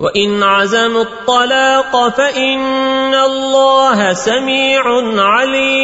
وإن عزموا الطلاق فإن الله سميع عليم.